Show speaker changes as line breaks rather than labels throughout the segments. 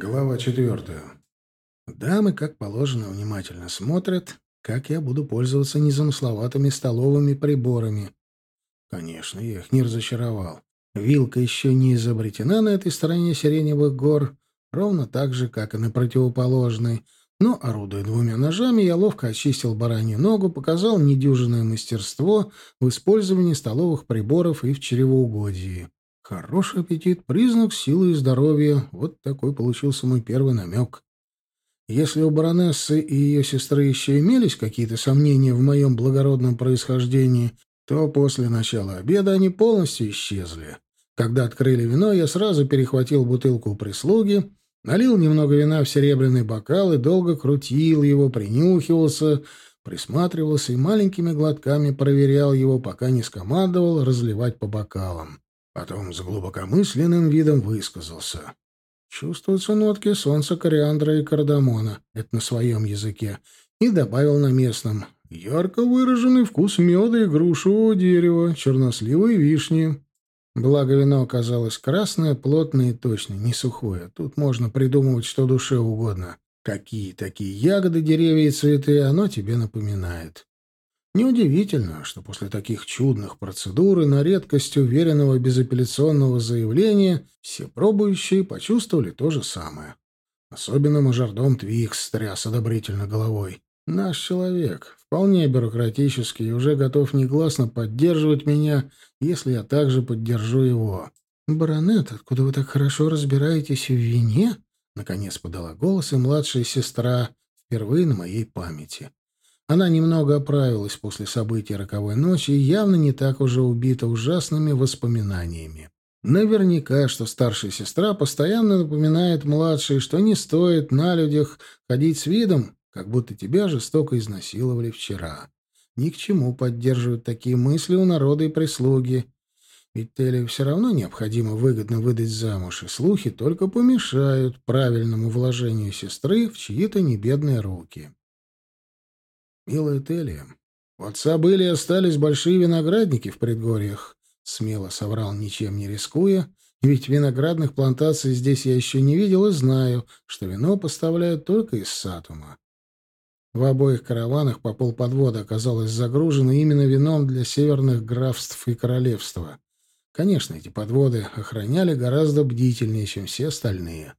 Глава четвертая. Дамы, как положено, внимательно смотрят, как я буду пользоваться незамысловатыми столовыми приборами. Конечно, я их не разочаровал. Вилка еще не изобретена на этой стороне Сиреневых гор, ровно так же, как и на противоположной. Но, орудуя двумя ножами, я ловко очистил баранью ногу, показал недюжинное мастерство в использовании столовых приборов и в чревоугодии. Хороший аппетит — признак силы и здоровья. Вот такой получился мой первый намек. Если у баронессы и ее сестры еще имелись какие-то сомнения в моем благородном происхождении, то после начала обеда они полностью исчезли. Когда открыли вино, я сразу перехватил бутылку у прислуги, налил немного вина в серебряный бокал и долго крутил его, принюхивался, присматривался и маленькими глотками проверял его, пока не скомандовал разливать по бокалам. Потом с глубокомысленным видом высказался. Чувствуются нотки солнца, кориандра и кардамона, это на своем языке, и добавил на местном. Ярко выраженный вкус меда и грушевого дерева, чернослива и вишни. Благо вино оказалось красное, плотное и точное, не сухое. Тут можно придумывать что душе угодно. Какие такие ягоды, деревья и цветы оно тебе напоминает. Неудивительно, что после таких чудных процедур и на редкость уверенного безапелляционного заявления все пробующие почувствовали то же самое. Особенно мажордом Твикс стряс одобрительно головой. Наш человек, вполне бюрократический, уже готов негласно поддерживать меня, если я также поддержу его. «Баронет, откуда вы так хорошо разбираетесь в вине?» Наконец подала голос и младшая сестра, впервые на моей памяти. Она немного оправилась после событий роковой ночи и явно не так уже убита ужасными воспоминаниями. Наверняка, что старшая сестра постоянно напоминает младшей, что не стоит на людях ходить с видом, как будто тебя жестоко изнасиловали вчера. Ни к чему поддерживать такие мысли у народа и прислуги. Ведь Теле все равно необходимо выгодно выдать замуж, и слухи только помешают правильному вложению сестры в чьи-то небедные руки. «Милая Телия, у отца были и остались большие виноградники в предгорьях», — смело соврал, ничем не рискуя, ведь виноградных плантаций здесь я еще не видел и знаю, что вино поставляют только из Сатума. В обоих караванах по полподвода оказалось загружено именно вином для северных графств и королевства. Конечно, эти подводы охраняли гораздо бдительнее, чем все остальные.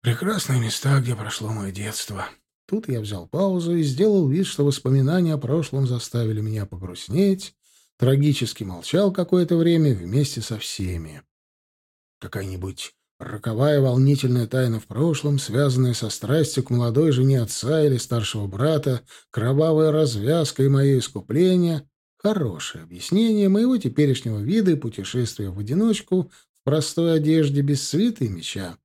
«Прекрасные места, где прошло мое детство», Тут я взял паузу и сделал вид, что воспоминания о прошлом заставили меня погрустнеть, трагически молчал какое-то время вместе со всеми. Какая-нибудь роковая волнительная тайна в прошлом, связанная со страстью к молодой жене отца или старшего брата, кровавая развязка и мое искупление — хорошее объяснение моего теперешнего вида и путешествия в одиночку в простой одежде без свита и меча.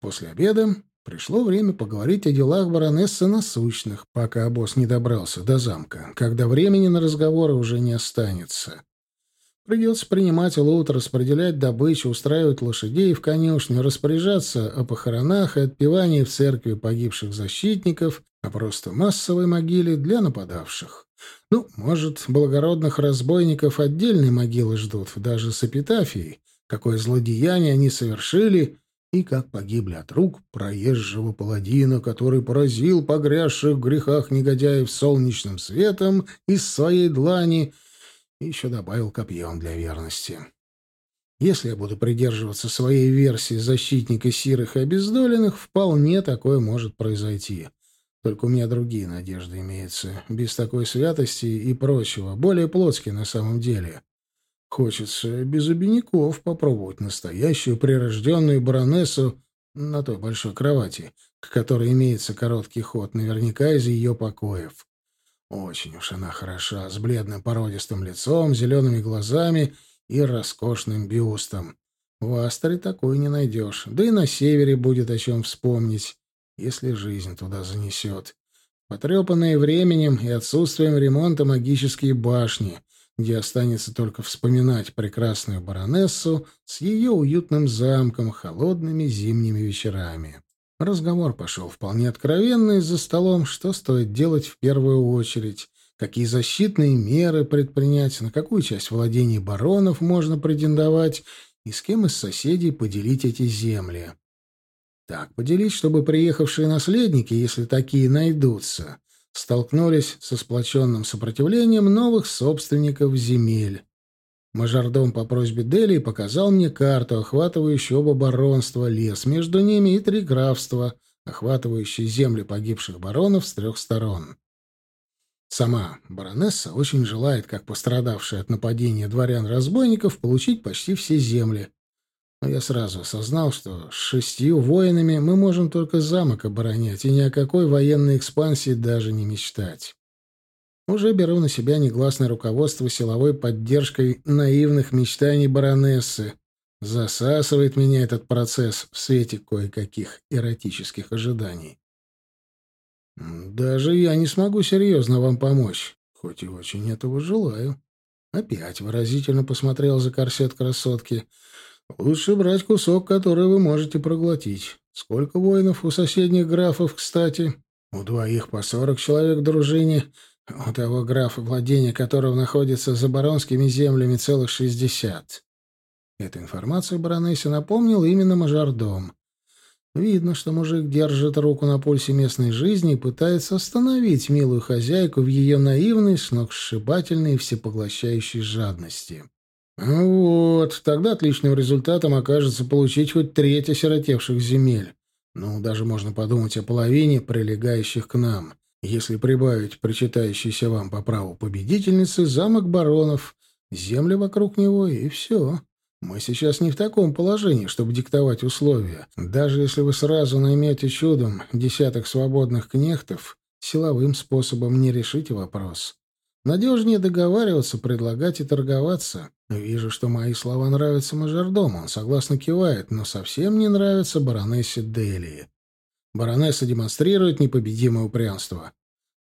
После обеда Пришло время поговорить о делах баронессы насущных, пока босс не добрался до замка, когда времени на разговоры уже не останется. Придется принимать лут, распределять добычу, устраивать лошадей в конюшню, распоряжаться о похоронах и отпевании в церкви погибших защитников, а просто массовой могиле для нападавших. Ну, может, благородных разбойников отдельные могилы ждут, даже с эпитафией, какое злодеяние они совершили и как погибли от рук проезжего паладина, который поразил погрязших в грехах негодяев солнечным светом из своей длани, и еще добавил копьем для верности. Если я буду придерживаться своей версии защитника сирых и обездоленных, вполне такое может произойти. Только у меня другие надежды имеются, без такой святости и прочего, более плотские на самом деле. Хочется без обиняков попробовать настоящую прирожденную баронессу на той большой кровати, к которой имеется короткий ход, наверняка из ее покоев. Очень уж она хороша, с бледным породистым лицом, зелеными глазами и роскошным бюстом. В Астере такой не найдешь, да и на севере будет о чем вспомнить, если жизнь туда занесет. Потрепанные временем и отсутствием ремонта магические башни, где останется только вспоминать прекрасную баронессу с ее уютным замком холодными зимними вечерами. Разговор пошел вполне откровенный за столом, что стоит делать в первую очередь, какие защитные меры предпринять, на какую часть владений баронов можно претендовать и с кем из соседей поделить эти земли. Так поделить, чтобы приехавшие наследники, если такие найдутся, столкнулись со сплоченным сопротивлением новых собственников земель. Мажордом по просьбе Делии показал мне карту, охватывающую оба баронства, лес между ними и три графства, охватывающие земли погибших баронов с трех сторон. Сама баронесса очень желает, как пострадавшая от нападения дворян-разбойников, получить почти все земли. Но я сразу осознал, что с шестью воинами мы можем только замок оборонять, и ни о какой военной экспансии даже не мечтать. Уже беру на себя негласное руководство силовой поддержкой наивных мечтаний баронессы. Засасывает меня этот процесс в свете кое-каких эротических ожиданий. Даже я не смогу серьезно вам помочь, хоть и очень этого желаю. Опять выразительно посмотрел за корсет красотки. Лучше брать кусок, который вы можете проглотить. Сколько воинов у соседних графов, кстати? У двоих по сорок человек в дружине, у того графа, владения которого находится за баронскими землями, целых шестьдесят. Эту информацию баронессе напомнил именно мажордом. Видно, что мужик держит руку на пульсе местной жизни и пытается остановить милую хозяйку в ее наивной, сногсшибательной и всепоглощающей жадности. Вот, тогда отличным результатом окажется получить хоть треть осиротевших земель. Ну, даже можно подумать о половине, прилегающих к нам. Если прибавить причитающийся вам по праву победительницы замок баронов, земли вокруг него и все. Мы сейчас не в таком положении, чтобы диктовать условия. Даже если вы сразу наймете чудом десяток свободных кнехтов, силовым способом не решите вопрос. Надежнее договариваться, предлагать и торговаться. Вижу, что мои слова нравятся мажордому. Он согласно кивает, но совсем не нравится баронессе Делии. Баронесса демонстрирует непобедимое упрямство.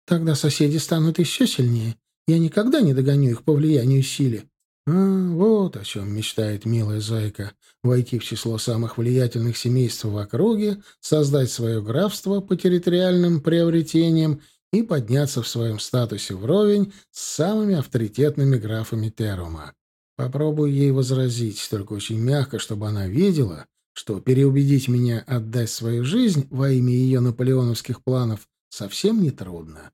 Тогда соседи станут еще сильнее. Я никогда не догоню их по влиянию силы. А, вот о чем мечтает милая зайка. Войти в число самых влиятельных семейств в округе, создать свое графство по территориальным приобретениям и подняться в своем статусе вровень с самыми авторитетными графами Терума. Попробую ей возразить, только очень мягко, чтобы она видела, что переубедить меня отдать свою жизнь во имя ее наполеоновских планов совсем нетрудно.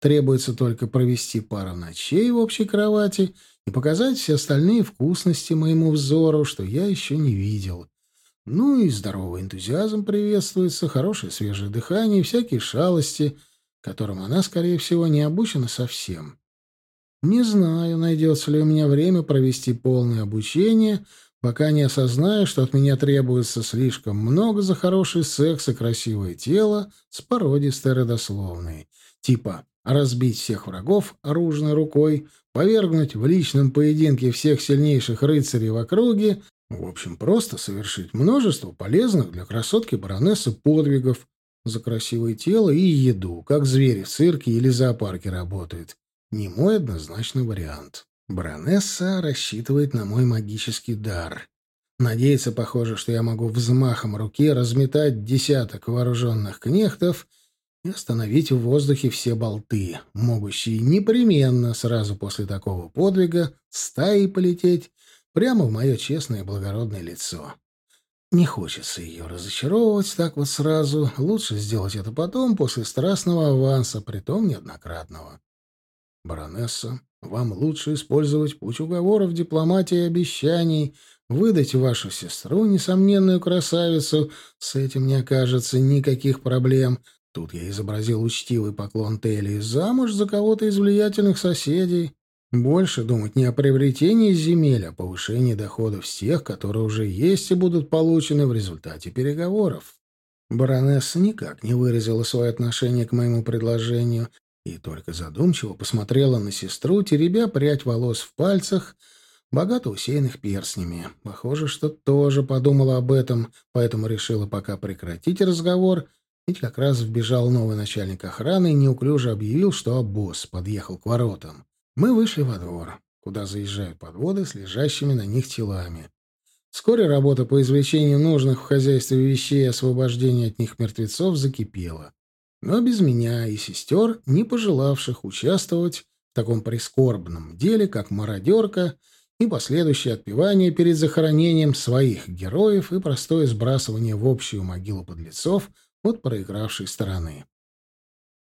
Требуется только провести пару ночей в общей кровати — и показать все остальные вкусности моему взору, что я еще не видел. Ну и здоровый энтузиазм приветствуется, хорошее свежее дыхание и всякие шалости, которым она, скорее всего, не обучена совсем. Не знаю, найдется ли у меня время провести полное обучение, пока не осознаю, что от меня требуется слишком много за хороший секс и красивое тело с породистой родословной. Типа разбить всех врагов оружной рукой, повергнуть в личном поединке всех сильнейших рыцарей в округе, в общем, просто совершить множество полезных для красотки баронессы подвигов за красивое тело и еду, как звери в цирке или зоопарке работают. Не мой однозначный вариант. Баронесса рассчитывает на мой магический дар. Надеется, похоже, что я могу взмахом руки разметать десяток вооруженных кнехтов — и остановить в воздухе все болты, могущие непременно сразу после такого подвига стаи полететь прямо в мое честное и благородное лицо. Не хочется ее разочаровывать так вот сразу. Лучше сделать это потом, после страстного аванса, притом неоднократного. Баронесса, вам лучше использовать путь уговоров, дипломатии и обещаний, выдать вашу сестру, несомненную красавицу, с этим не окажется никаких проблем, Тут я изобразил учтивый поклон Телли замуж за кого-то из влиятельных соседей. Больше думать не о приобретении земель, а повышении доходов с тех, которые уже есть и будут получены в результате переговоров. Баронесса никак не выразила свое отношение к моему предложению и только задумчиво посмотрела на сестру, теребя прядь волос в пальцах, богато усеянных перстнями. Похоже, что тоже подумала об этом, поэтому решила пока прекратить разговор — ведь как раз вбежал новый начальник охраны и неуклюже объявил, что обоз подъехал к воротам. Мы вышли во двор, куда заезжают подводы с лежащими на них телами. Вскоре работа по извлечению нужных в хозяйстве вещей и освобождению от них мертвецов закипела. Но без меня и сестер, не пожелавших участвовать в таком прискорбном деле, как мародерка и последующее отпевание перед захоронением своих героев и простое сбрасывание в общую могилу подлецов от проигравшей стороны.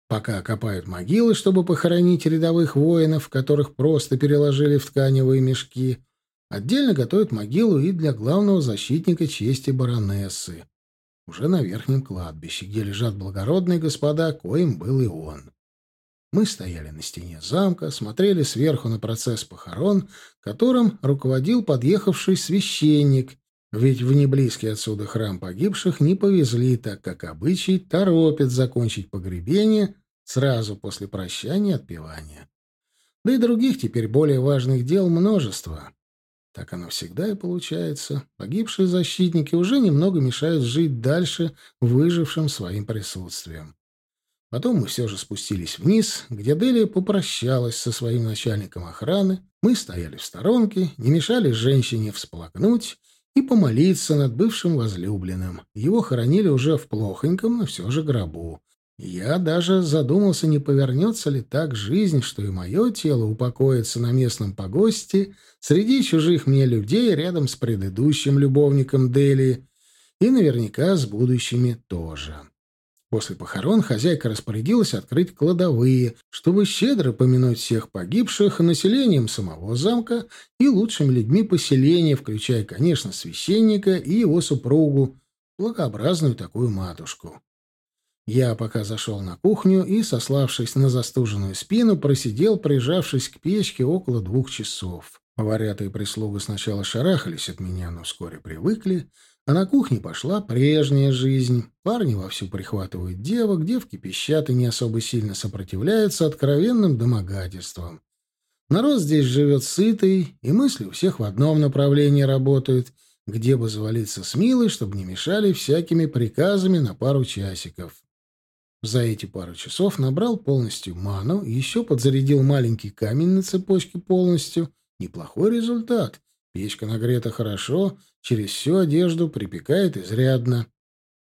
Пока копают могилы, чтобы похоронить рядовых воинов, которых просто переложили в тканевые мешки, отдельно готовят могилу и для главного защитника чести баронессы, уже на верхнем кладбище, где лежат благородные господа, коим был и он. Мы стояли на стене замка, смотрели сверху на процесс похорон, которым руководил подъехавший священник, ведь в неблизкий отсюда храм погибших не повезли, так как обычай торопит закончить погребение сразу после прощания и отпевания. Да и других теперь более важных дел множество. Так оно всегда и получается. Погибшие защитники уже немного мешают жить дальше выжившим своим присутствием. Потом мы все же спустились вниз, где Делия попрощалась со своим начальником охраны. Мы стояли в сторонке, не мешали женщине всплакнуть и помолиться над бывшим возлюбленным. Его хоронили уже в плохоньком, но все же гробу. Я даже задумался, не повернется ли так жизнь, что и мое тело упокоится на местном погосте среди чужих мне людей рядом с предыдущим любовником Дели и наверняка с будущими тоже. После похорон хозяйка распорядилась открыть кладовые, чтобы щедро помянуть всех погибших населением самого замка и лучшими людьми поселения, включая, конечно, священника и его супругу, благообразную такую матушку. Я пока зашел на кухню и, сославшись на застуженную спину, просидел, прижавшись к печке, около двух часов. Поварята и прислуга сначала шарахались от меня, но вскоре привыкли, а на кухне пошла прежняя жизнь. Парни вовсю прихватывают девок, девки пищат и не особо сильно сопротивляются откровенным домогательствам. Народ здесь живет сытый, и мысли у всех в одном направлении работают, где бы завалиться с милой, чтобы не мешали всякими приказами на пару часиков. За эти пару часов набрал полностью ману, еще подзарядил маленький камень на цепочке полностью. Неплохой результат. Печка нагрета хорошо, через всю одежду припекает изрядно.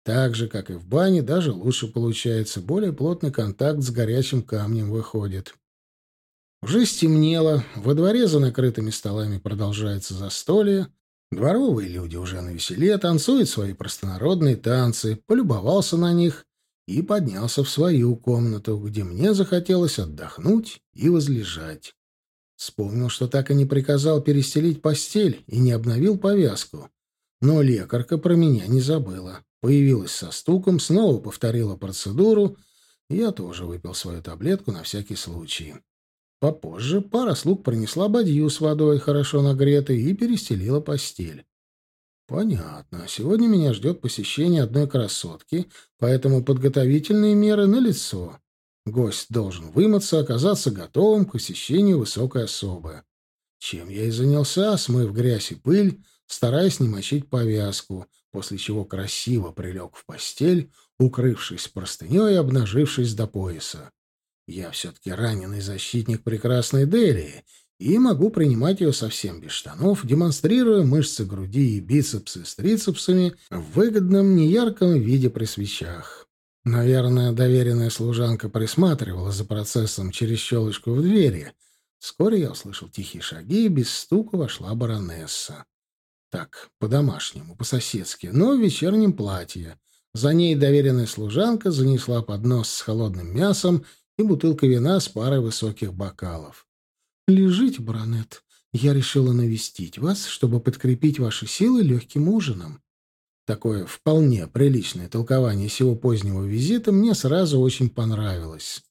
Так же, как и в бане, даже лучше получается, более плотный контакт с горячим камнем выходит. Уже стемнело, во дворе за накрытыми столами продолжается застолье, дворовые люди уже на веселе танцуют свои простонародные танцы, полюбовался на них и поднялся в свою комнату, где мне захотелось отдохнуть и возлежать. Вспомнил, что так и не приказал перестелить постель и не обновил повязку. Но лекарка про меня не забыла. Появилась со стуком, снова повторила процедуру. Я тоже выпил свою таблетку на всякий случай. Попозже пара слуг принесла бадью с водой, хорошо нагретой, и перестелила постель. Понятно. Сегодня меня ждет посещение одной красотки, поэтому подготовительные меры налицо. Гость должен вымыться, оказаться готовым к посещению высокой особы. Чем я и занялся, смыв грязь и пыль, стараясь не мочить повязку, после чего красиво прилег в постель, укрывшись простыней и обнажившись до пояса. Я все-таки раненый защитник прекрасной Делии и могу принимать ее совсем без штанов, демонстрируя мышцы груди и бицепсы с трицепсами в выгодном неярком виде при свечах. Наверное, доверенная служанка присматривала за процессом через щелочку в двери. Вскоре я услышал тихие шаги, и без стука вошла баронесса. Так, по-домашнему, по-соседски, но в вечернем платье. За ней доверенная служанка занесла поднос с холодным мясом и бутылка вина с парой высоких бокалов. «Лежите, баронет. Я решила навестить вас, чтобы подкрепить ваши силы легким ужином». Такое вполне приличное толкование сего позднего визита мне сразу очень понравилось.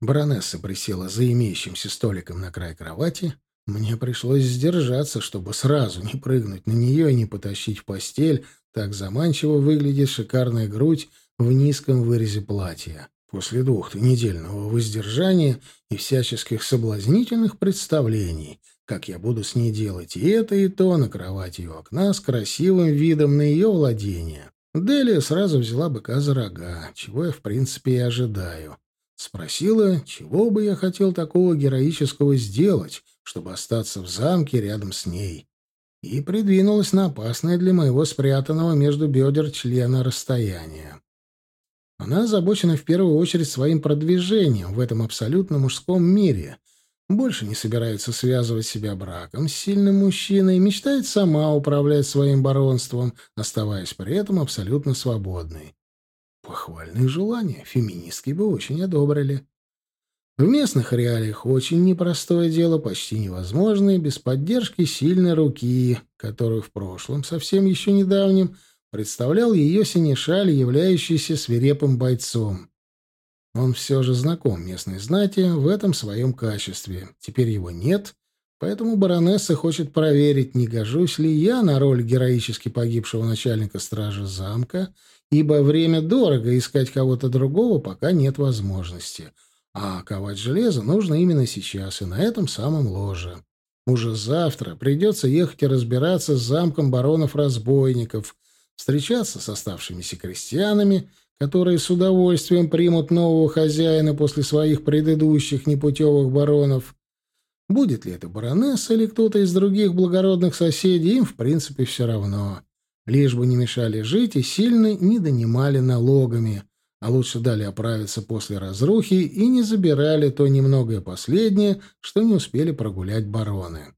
Баронесса присела за имеющимся столиком на край кровати. Мне пришлось сдержаться, чтобы сразу не прыгнуть на нее и не потащить в постель. Так заманчиво выглядит шикарная грудь в низком вырезе платья. После двухнедельного воздержания и всяческих соблазнительных представлений — как я буду с ней делать и это, и то на кровати у окна с красивым видом на ее владение. Делия сразу взяла быка за рога, чего я, в принципе, и ожидаю. Спросила, чего бы я хотел такого героического сделать, чтобы остаться в замке рядом с ней. И придвинулась на опасное для моего спрятанного между бедер члена расстояние. Она озабочена в первую очередь своим продвижением в этом абсолютно мужском мире — больше не собирается связывать себя браком с сильным мужчиной, мечтает сама управлять своим баронством, оставаясь при этом абсолютно свободной. Похвальные желания феминистки бы очень одобрили. В местных реалиях очень непростое дело, почти невозможное, без поддержки сильной руки, которую в прошлом, совсем еще недавнем, представлял ее синешаль, являющийся свирепым бойцом. Он все же знаком местной знати в этом своем качестве. Теперь его нет, поэтому баронесса хочет проверить, не гожусь ли я на роль героически погибшего начальника стражи замка, ибо время дорого, искать кого-то другого пока нет возможности. А ковать железо нужно именно сейчас и на этом самом ложе. Уже завтра придется ехать и разбираться с замком баронов-разбойников, встречаться с оставшимися крестьянами, которые с удовольствием примут нового хозяина после своих предыдущих непутевых баронов. Будет ли это баронесса или кто-то из других благородных соседей, им, в принципе, все равно. Лишь бы не мешали жить и сильно не донимали налогами, а лучше дали оправиться после разрухи и не забирали то немногое последнее, что не успели прогулять бароны.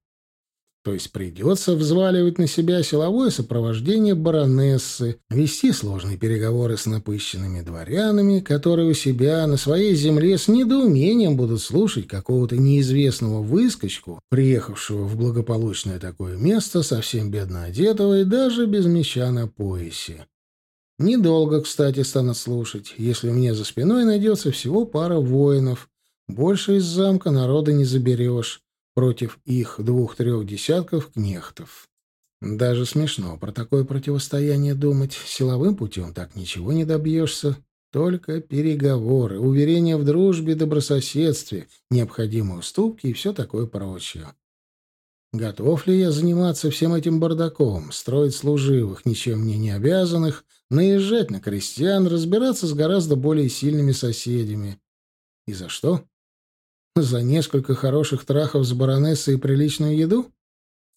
То есть придется взваливать на себя силовое сопровождение баронессы, вести сложные переговоры с напыщенными дворянами, которые у себя на своей земле с недоумением будут слушать какого-то неизвестного выскочку, приехавшего в благополучное такое место, совсем бедно одетого и даже без меча на поясе. Недолго, кстати, станут слушать, если меня за спиной найдется всего пара воинов. Больше из замка народа не заберешь против их двух-трех десятков кнехтов. Даже смешно про такое противостояние думать. Силовым путем так ничего не добьешься. Только переговоры, уверения в дружбе, добрососедстве, необходимые уступки и все такое прочее. Готов ли я заниматься всем этим бардаком, строить служивых, ничем мне не обязанных, наезжать на крестьян, разбираться с гораздо более сильными соседями? И за что? За несколько хороших трахов с баронессой и приличную еду?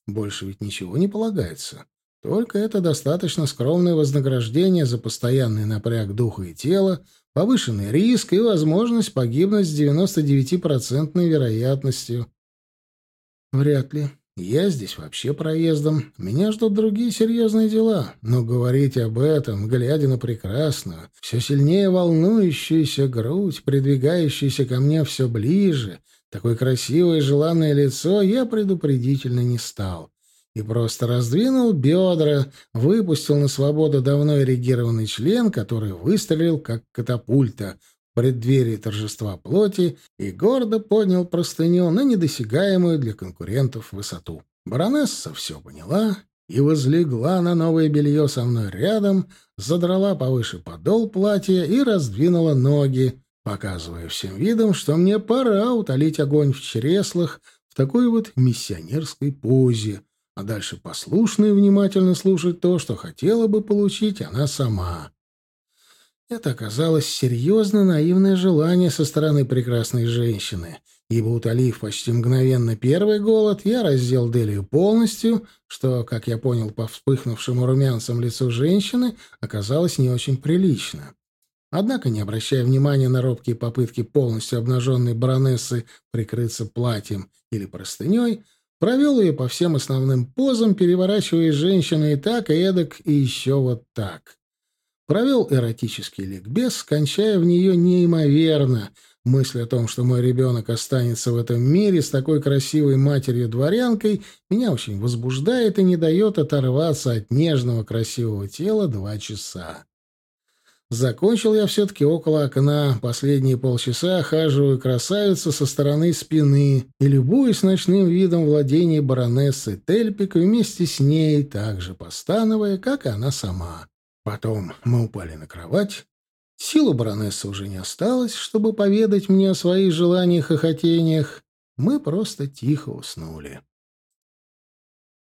Больше ведь ничего не полагается. Только это достаточно скромное вознаграждение за постоянный напряг духа и тела, повышенный риск и возможность погибнуть с 99% вероятностью. Вряд ли. Я здесь вообще проездом. Меня ждут другие серьезные дела. Но говорить об этом, глядя на прекрасную, все сильнее волнующуюся грудь, придвигающуюся ко мне все ближе, такое красивое и желанное лицо, я предупредительно не стал. И просто раздвинул бедра, выпустил на свободу давно эрегированный член, который выстрелил, как катапульта — преддверии торжества плоти и гордо поднял простыню на недосягаемую для конкурентов высоту. Баронесса все поняла и возлегла на новое белье со мной рядом, задрала повыше подол платья и раздвинула ноги, показывая всем видом, что мне пора утолить огонь в чреслах в такой вот миссионерской позе, а дальше послушно и внимательно слушать то, что хотела бы получить она сама. Это оказалось серьезно наивное желание со стороны прекрасной женщины, ибо, утолив почти мгновенно первый голод, я раздел Делию полностью, что, как я понял по вспыхнувшему румянцам лицу женщины, оказалось не очень прилично. Однако, не обращая внимания на робкие попытки полностью обнаженной баронессы прикрыться платьем или простыней, провел ее по всем основным позам, переворачивая женщину и так, и эдак, и еще вот так. Провел эротический ликбез, кончая в нее неимоверно. Мысль о том, что мой ребенок останется в этом мире с такой красивой матерью-дворянкой, меня очень возбуждает и не дает оторваться от нежного красивого тела два часа. Закончил я все-таки около окна. Последние полчаса охаживаю красавицу со стороны спины и любуюсь ночным видом владения баронессы Тельпик вместе с ней, так же постановая, как и она сама. Потом мы упали на кровать. Силы баронессы уже не осталось, чтобы поведать мне о своих желаниях и хотениях. Мы просто тихо уснули.